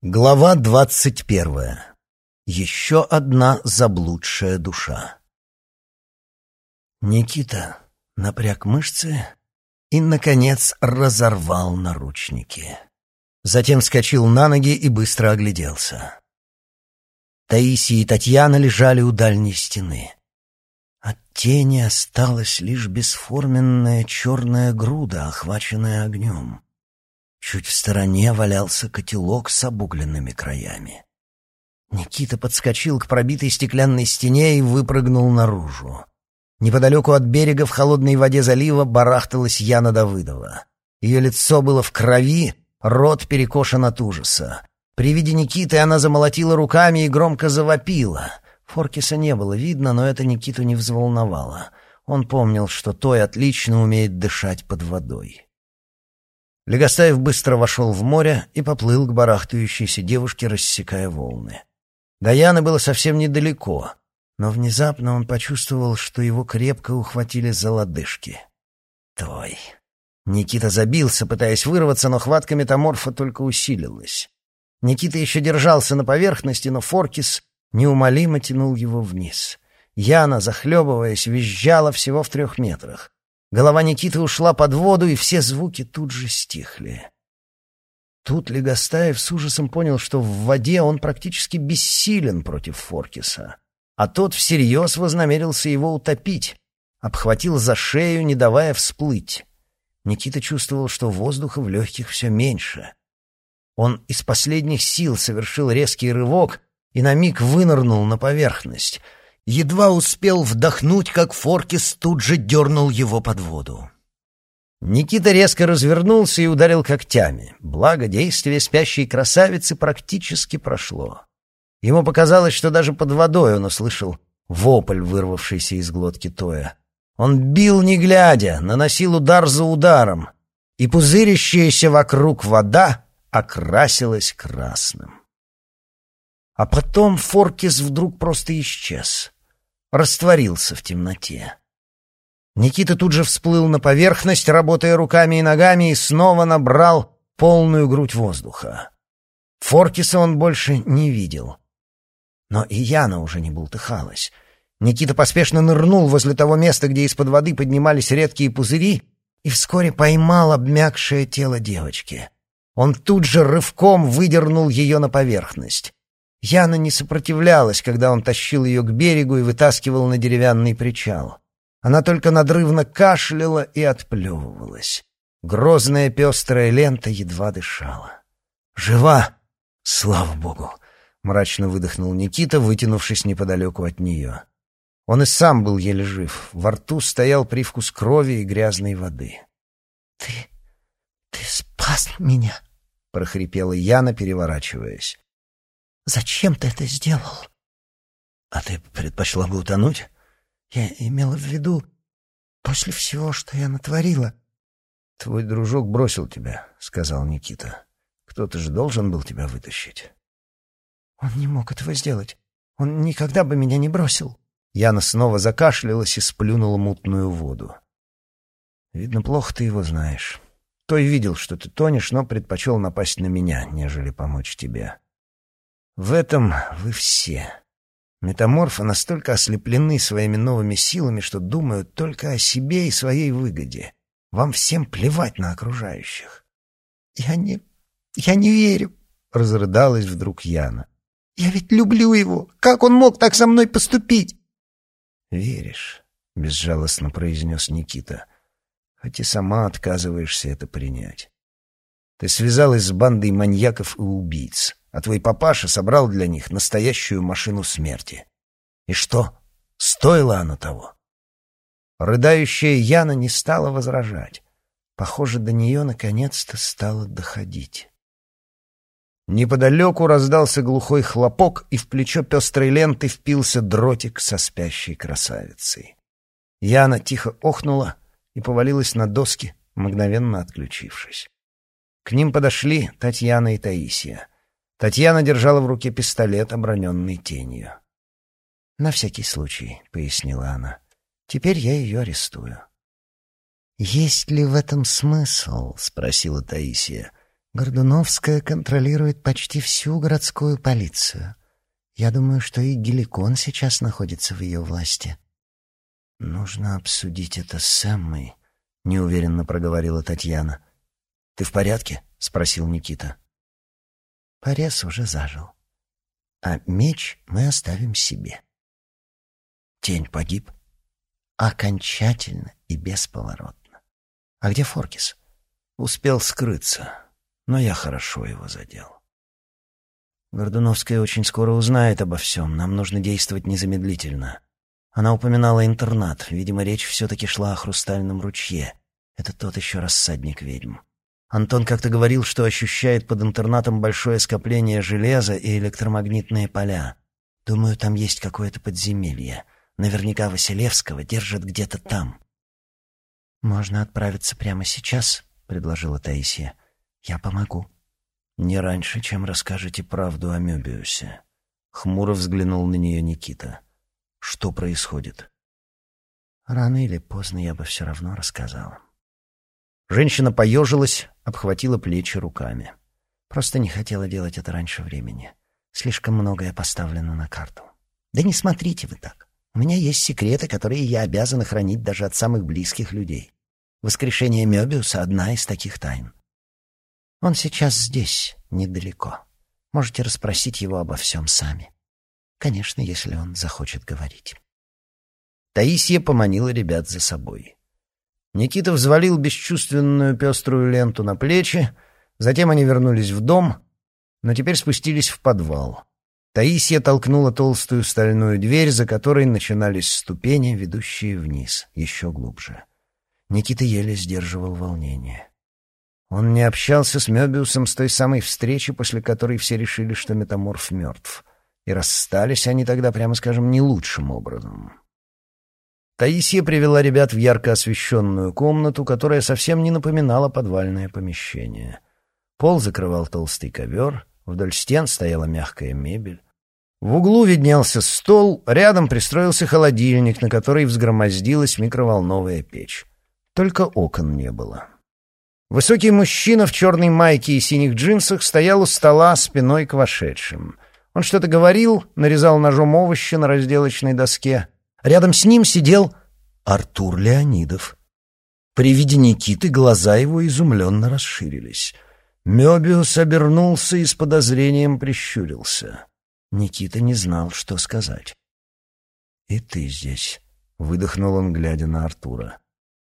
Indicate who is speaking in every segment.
Speaker 1: Глава двадцать первая. Еще одна заблудшая душа. Никита напряг мышцы и, наконец, разорвал наручники. Затем вскочил на ноги и быстро огляделся. Таисия и Татьяна лежали у дальней стены. От тени осталась лишь бесформенная черная груда, охваченная огнем. Чуть в стороне валялся котелок с обугленными краями. Никита подскочил к пробитой стеклянной стене и выпрыгнул наружу. Неподалеку от берега в холодной воде залива барахталась Яна Давыдова. Ее лицо было в крови, рот перекошен от ужаса. При виде Никиты она замолотила руками и громко завопила. Форкиса не было видно, но это Никиту не взволновало. Он помнил, что той отлично умеет дышать под водой. Легостаев быстро вошел в море и поплыл к барахтающейся девушке, рассекая волны. До Яны было совсем недалеко, но внезапно он почувствовал, что его крепко ухватили за лодыжки. «Твой!» Никита забился, пытаясь вырваться, но хватка метаморфа только усилилась. Никита еще держался на поверхности, но Форкис неумолимо тянул его вниз. Яна, захлебываясь, визжала всего в трех метрах. Голова Никиты ушла под воду, и все звуки тут же стихли. Тут Легостаев с ужасом понял, что в воде он практически бессилен против Форкиса, а тот всерьез вознамерился его утопить, обхватил за шею, не давая всплыть. Никита чувствовал, что воздуха в легких все меньше. Он из последних сил совершил резкий рывок и на миг вынырнул на поверхность — Едва успел вдохнуть, как Форкис тут же дернул его под воду. Никита резко развернулся и ударил когтями. Благо, действие спящей красавицы практически прошло. Ему показалось, что даже под водой он услышал вопль, вырвавшийся из глотки Тоя. Он бил не глядя, наносил удар за ударом, и пузырящаяся вокруг вода окрасилась красным. А потом Форкис вдруг просто исчез растворился в темноте. Никита тут же всплыл на поверхность, работая руками и ногами, и снова набрал полную грудь воздуха. Форкиса он больше не видел. Но и Яна уже не бултыхалась. Никита поспешно нырнул возле того места, где из-под воды поднимались редкие пузыри, и вскоре поймал обмякшее тело девочки. Он тут же рывком выдернул ее на поверхность. Яна не сопротивлялась, когда он тащил ее к берегу и вытаскивал на деревянный причал. Она только надрывно кашляла и отплевывалась. Грозная пестрая лента едва дышала. «Жива! Слава богу!» — мрачно выдохнул Никита, вытянувшись неподалеку от нее. Он и сам был еле жив. Во рту стоял привкус крови и грязной воды.
Speaker 2: «Ты... ты спас меня!» — прохрипела Яна, переворачиваясь. Зачем ты это сделал?
Speaker 1: А ты предпочла бы утонуть?
Speaker 2: Я имела в виду после всего, что я натворила.
Speaker 1: Твой дружок бросил тебя, сказал Никита. Кто-то же должен был тебя вытащить.
Speaker 2: Он не мог этого сделать. Он никогда бы меня не бросил.
Speaker 1: Яна снова закашлялась и сплюнула мутную воду. Видно, плохо ты его знаешь. Той видел, что ты тонешь, но предпочел напасть на меня, нежели помочь тебе. В этом вы все. Метаморфы настолько ослеплены своими новыми силами, что думают только о себе и своей выгоде. Вам всем плевать на окружающих.
Speaker 2: Я не... я не верю, — разрыдалась вдруг Яна. Я ведь люблю его. Как он мог так со мной поступить?
Speaker 1: Веришь, — безжалостно произнес Никита, хоть и сама отказываешься это принять. Ты связалась с бандой маньяков и убийц а твой папаша собрал для них настоящую машину смерти. И что, стоило оно того? Рыдающая Яна не стала возражать. Похоже, до нее наконец-то стало доходить. Неподалеку раздался глухой хлопок, и в плечо пестрой ленты впился дротик со спящей красавицей. Яна тихо охнула и повалилась на доски, мгновенно отключившись. К ним подошли Татьяна и Таисия — Татьяна держала в руке пистолет, оброненный тенью. «На всякий случай», — пояснила она. «Теперь я ее арестую».
Speaker 2: «Есть ли в этом смысл?» — спросила Таисия. Гордуновская контролирует почти всю городскую полицию. Я думаю, что и Геликон сейчас находится в ее власти.
Speaker 1: Нужно обсудить это с Эммой, неуверенно проговорила Татьяна. Ты в порядке? спросил Никита.
Speaker 2: Порез уже зажил. А меч мы оставим себе.
Speaker 1: Тень погиб?
Speaker 2: Окончательно и бесповоротно.
Speaker 1: А где Форкис? Успел скрыться, но я хорошо его задел. Гордуновская очень скоро узнает обо всем. Нам нужно действовать незамедлительно. Она упоминала интернат. Видимо, речь все-таки шла о хрустальном ручье. Это тот еще рассадник ведьм. Антон как-то говорил, что ощущает под интернатом большое скопление железа и электромагнитные поля. Думаю, там есть какое-то подземелье. Наверняка Василевского держат где-то там.
Speaker 2: «Можно отправиться прямо сейчас», — предложила Таисия. «Я помогу».
Speaker 1: «Не раньше, чем расскажете правду о Мёбиусе». Хмуро взглянул на нее Никита. «Что происходит?»
Speaker 2: «Рано или поздно я бы все равно рассказала».
Speaker 1: Женщина поежилась, обхватила плечи руками.
Speaker 2: Просто не хотела делать это раньше времени. Слишком многое поставлено на карту. Да не смотрите вы так. У меня есть секреты, которые я обязана хранить даже от самых близких людей. Воскрешение Мёбиуса — одна из таких тайн. Он сейчас здесь, недалеко. Можете расспросить его обо всем сами. Конечно, если он захочет говорить.
Speaker 1: Таисия поманила ребят за собой. Никита взвалил бесчувственную пеструю ленту на плечи, затем они вернулись в дом, но теперь спустились в подвал. Таисия толкнула толстую стальную дверь, за которой начинались ступени, ведущие вниз, еще глубже. Никита еле сдерживал волнение. Он не общался с Мёбиусом с той самой встречи, после которой все решили, что метаморф мертв. И расстались они тогда, прямо скажем, не лучшим образом. Таисия привела ребят в ярко освещенную комнату, которая совсем не напоминала подвальное помещение. Пол закрывал толстый ковер, вдоль стен стояла мягкая мебель. В углу виднелся стол, рядом пристроился холодильник, на который взгромоздилась микроволновая печь. Только окон не было. Высокий мужчина в черной майке и синих джинсах стоял у стола спиной к вошедшим. Он что-то говорил, нарезал ножом овощи на разделочной доске — Рядом с ним сидел Артур Леонидов. При виде Никиты глаза его изумленно расширились. Мёбиус обернулся и с подозрением прищурился. Никита не знал, что сказать. «И ты здесь», — выдохнул он, глядя на Артура.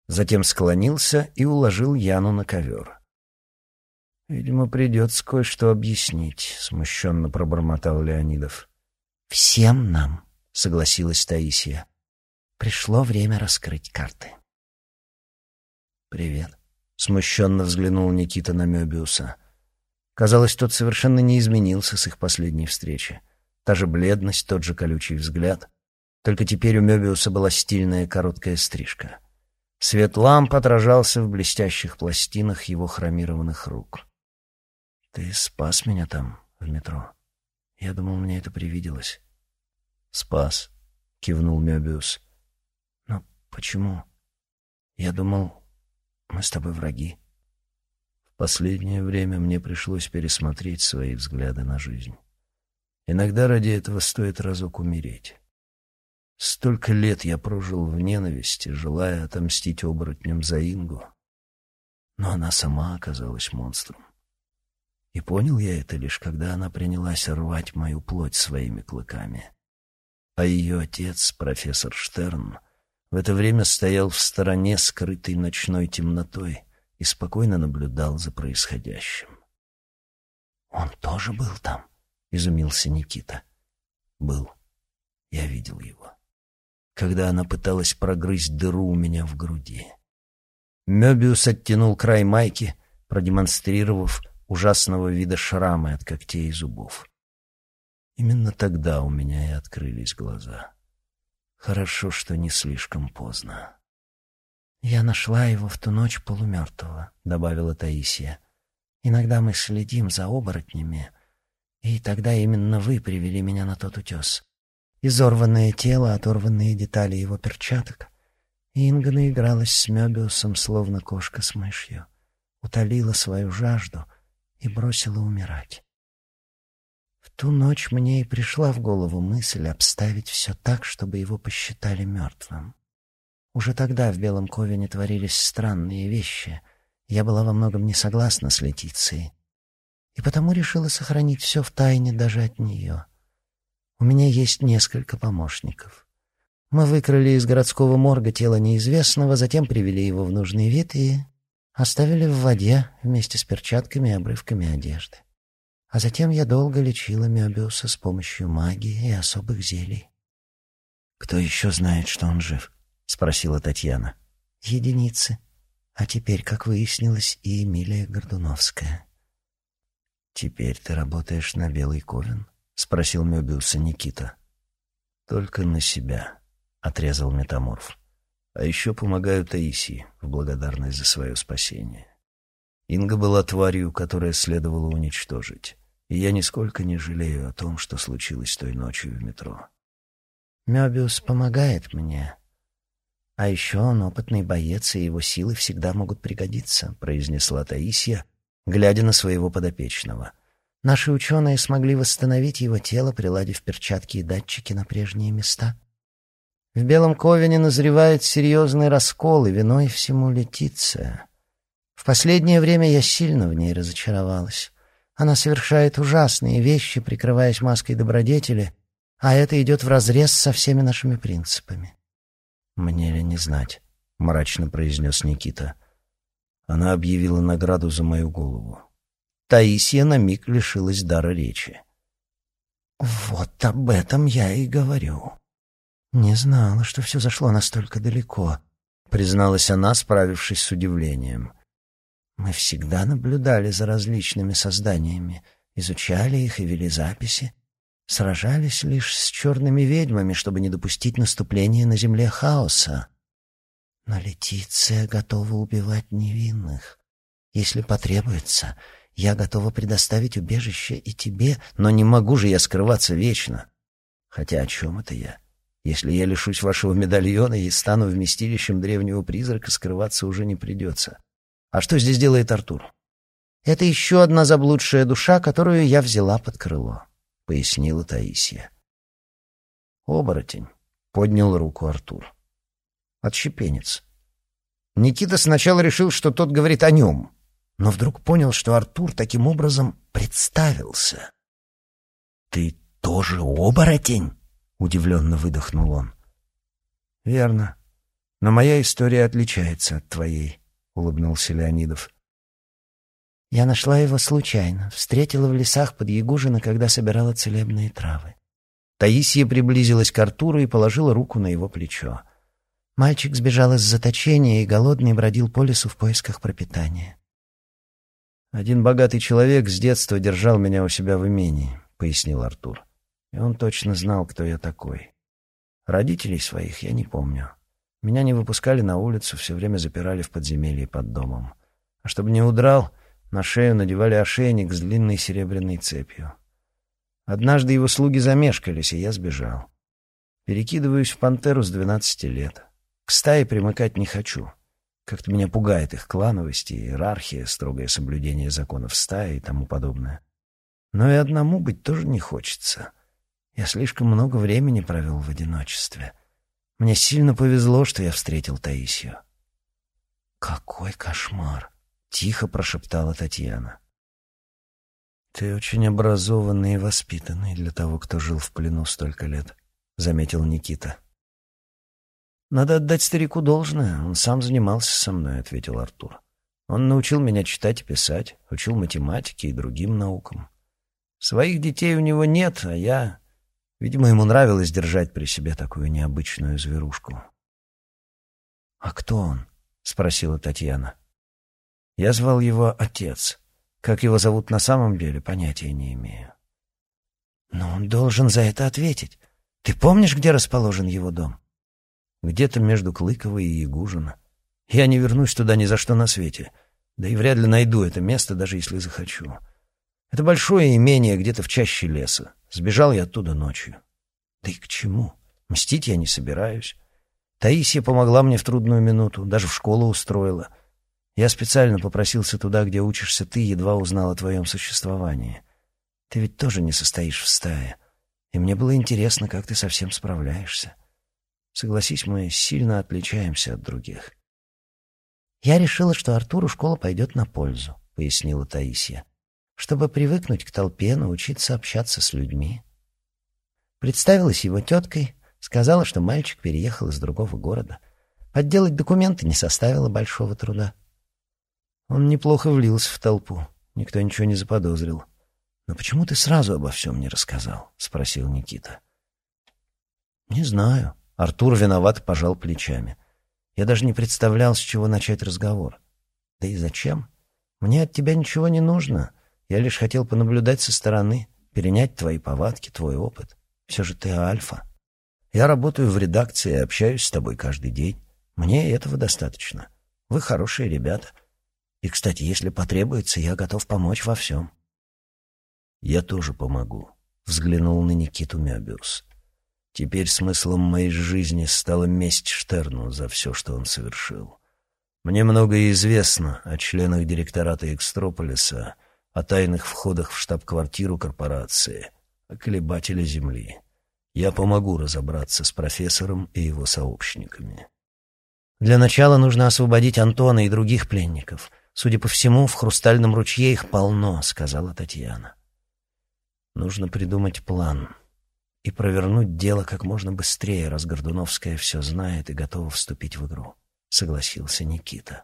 Speaker 1: Затем склонился и уложил Яну на ковер. «Видимо, придется кое-что объяснить», — смущенно пробормотал Леонидов.
Speaker 2: «Всем нам», — согласилась Таисия. «Пришло время раскрыть карты».
Speaker 1: «Привет», — смущенно взглянул Никита на Мёбиуса. Казалось, тот совершенно не изменился с их последней встречи. Та же бледность, тот же колючий взгляд. Только теперь у Мёбиуса была стильная короткая стрижка. Свет ламп отражался в блестящих пластинах его хромированных рук. «Ты спас меня там, в метро. Я думал, мне это привиделось». «Спас», — кивнул Мёбиус. «Но почему? Я думал, мы с тобой враги». В последнее время мне пришлось пересмотреть свои взгляды на жизнь. Иногда ради этого стоит разок умереть. Столько лет я прожил в ненависти, желая отомстить оборотням за Ингу. Но она сама оказалась монстром. И понял я это лишь, когда она принялась рвать мою плоть своими клыками а ее отец, профессор Штерн, в это время стоял в стороне, скрытой ночной темнотой, и спокойно наблюдал за происходящим.
Speaker 2: «Он тоже был там?» — изумился Никита.
Speaker 1: «Был. Я видел его. Когда она пыталась прогрызть дыру у меня в груди». Мёбиус оттянул край майки, продемонстрировав ужасного вида шрамы от когтей и зубов. Именно тогда у меня и открылись глаза. Хорошо, что не слишком поздно.
Speaker 2: «Я нашла его в ту ночь полумертвого», — добавила Таисия. «Иногда мы следим за оборотнями, и тогда именно вы привели меня на тот утес. Изорванное тело, оторванные детали его перчаток. Инга наигралась с Мёбиусом, словно кошка с мышью, утолила свою жажду и бросила умирать. Ту ночь мне и пришла в голову мысль обставить все так, чтобы его посчитали мертвым. Уже тогда в Белом Ковине творились странные вещи. Я была во многом не согласна с Летицией. И потому решила сохранить все в тайне даже от нее. У меня есть несколько помощников. Мы выкрали из городского морга тело неизвестного, затем привели его в нужный вид и оставили в воде вместе с перчатками и обрывками одежды. А затем я долго лечила Мёбиуса с помощью магии и особых зелий.
Speaker 1: «Кто еще знает, что он жив?» — спросила Татьяна.
Speaker 2: «Единицы. А теперь, как выяснилось, и Эмилия Гордуновская».
Speaker 1: «Теперь ты работаешь на Белый Ковен?» — спросил Мёбиуса Никита. «Только на себя», — отрезал метаморф. «А еще помогаю Таисии в благодарность за свое спасение. Инга была тварью, которая следовало уничтожить, и я нисколько не жалею о том, что случилось той ночью в метро».
Speaker 2: «Мёбиус помогает мне», «А еще он опытный боец, и его силы всегда могут пригодиться», — произнесла Таисия, глядя на своего подопечного. «Наши ученые смогли восстановить его тело, приладив перчатки и датчики на прежние места. В Белом Ковине назревает серьезный раскол, и виной всему Летиция. В последнее время я сильно в ней разочаровалась. Она совершает ужасные вещи, прикрываясь маской добродетели, а это идет вразрез со всеми нашими принципами».
Speaker 1: «Мне ли не знать?» — мрачно произнес Никита. Она объявила награду за мою голову. Таисия на миг лишилась дара речи.
Speaker 2: «Вот об этом я и говорю. Не знала, что все зашло настолько далеко», — призналась она, справившись с удивлением. «Мы всегда наблюдали за различными созданиями, изучали их и вели записи, сражались лишь с черными ведьмами, чтобы не допустить наступления на земле хаоса. Но Летиция готова убивать невинных. Если потребуется, я готова предоставить убежище и тебе, но не могу же я скрываться вечно. Хотя о чем это я? Если я лишусь вашего медальона и стану вместилищем древнего призрака, скрываться уже не придется. А что здесь делает Артур? Это еще одна заблудшая душа, которую я взяла под крыло пояснила Таисия. «Оборотень», — поднял руку Артур. «Отщепенец». Никита сначала решил, что тот говорит о нем, но вдруг понял, что Артур таким образом представился. «Ты тоже оборотень?» — удивленно выдохнул он. «Верно. Но моя история отличается от твоей», — улыбнулся Леонидов. Я нашла его случайно, встретила в лесах под Ягужино, когда собирала целебные травы. Таисия приблизилась к Артуру и положила руку на его плечо. Мальчик сбежал из заточения и голодный бродил по лесу в поисках пропитания. «Один богатый человек с детства держал меня у себя в имении», — пояснил Артур. «И он точно знал, кто я такой. Родителей своих я не помню. Меня не выпускали на улицу, все время запирали в подземелье под домом. А чтобы не удрал, на шею надевали ошейник с длинной серебряной цепью. Однажды его слуги замешкались, и я сбежал. Перекидываюсь в пантеру с двенадцати лет. К стае примыкать не хочу. Как-то меня пугает их клановость, иерархия, строгое соблюдение законов стаи и тому подобное. Но и одному быть тоже не хочется. Я слишком много времени провел в одиночестве. Мне сильно повезло, что я встретил Таисию. Какой кошмар! Тихо прошептала Татьяна. «Ты очень образованный и воспитанный для того, кто жил в плену столько лет», — заметил Никита. «Надо отдать старику должное. Он сам занимался со мной», — ответил Артур. «Он научил меня читать и писать, учил математике и другим наукам. Своих детей у него нет, а я... Видимо, ему нравилось держать при себе такую необычную зверушку». «А кто он?» — спросила Татьяна. Я звал его отец. Как его зовут на самом деле, понятия не имею. Но он должен за это ответить. Ты помнишь, где расположен его дом? Где-то между Клыковой и Ягужино. Я не вернусь туда ни за что на свете. Да и вряд ли найду это место, даже если захочу. Это большое имение где-то в чаще леса. Сбежал я оттуда ночью. Да и к чему? Мстить я не собираюсь. Таисия помогла мне в трудную минуту, даже в школу устроила —
Speaker 1: Я специально попросился туда, где учишься ты, едва узнал о твоем существовании. Ты ведь тоже не состоишь в стае, и мне было интересно, как ты совсем справляешься. Согласись, мы сильно отличаемся от других».
Speaker 2: «Я решила, что Артуру школа пойдет на пользу», — пояснила Таисия, «чтобы привыкнуть к толпе, научиться общаться с людьми». Представилась его теткой, сказала, что мальчик переехал из другого города. Подделать документы не составило большого труда.
Speaker 1: Он неплохо влился в толпу, никто ничего не заподозрил. «Но почему ты сразу обо всем не рассказал?» — спросил Никита. «Не знаю». Артур виноват пожал плечами. Я даже не представлял, с чего начать разговор. Да и зачем? Мне от тебя ничего не нужно. Я лишь хотел понаблюдать со стороны, перенять твои повадки, твой опыт. Все же ты альфа. Я работаю в редакции и общаюсь с тобой каждый день. Мне этого достаточно. Вы хорошие ребята. И, кстати, если потребуется, я готов помочь во всем. Я тоже помогу, — взглянул на Никиту Мёбиус. Теперь смыслом моей жизни стала месть Штерну за все, что он совершил. Мне многое известно о членах директората Экстрополиса, о тайных входах в штаб-квартиру корпорации, о колебателе Земли. Я помогу разобраться с профессором и его сообщниками. Для начала нужно освободить Антона и других пленников. Судя по всему, в Хрустальном ручье их полно, сказала Татьяна. Нужно придумать план и провернуть дело как можно быстрее, раз Гордуновская все знает и готова вступить в игру», — согласился Никита.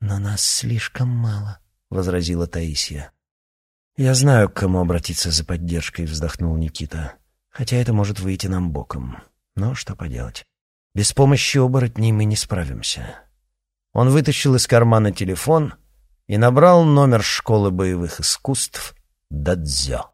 Speaker 2: «Но нас слишком мало», — возразила Таисия.
Speaker 1: «Я знаю, к кому обратиться за поддержкой», — вздохнул Никита. «Хотя это может выйти нам боком. Но что поделать. Без помощи оборотней мы не справимся». Он вытащил из кармана телефон и набрал номер школы боевых искусств «Дадзё».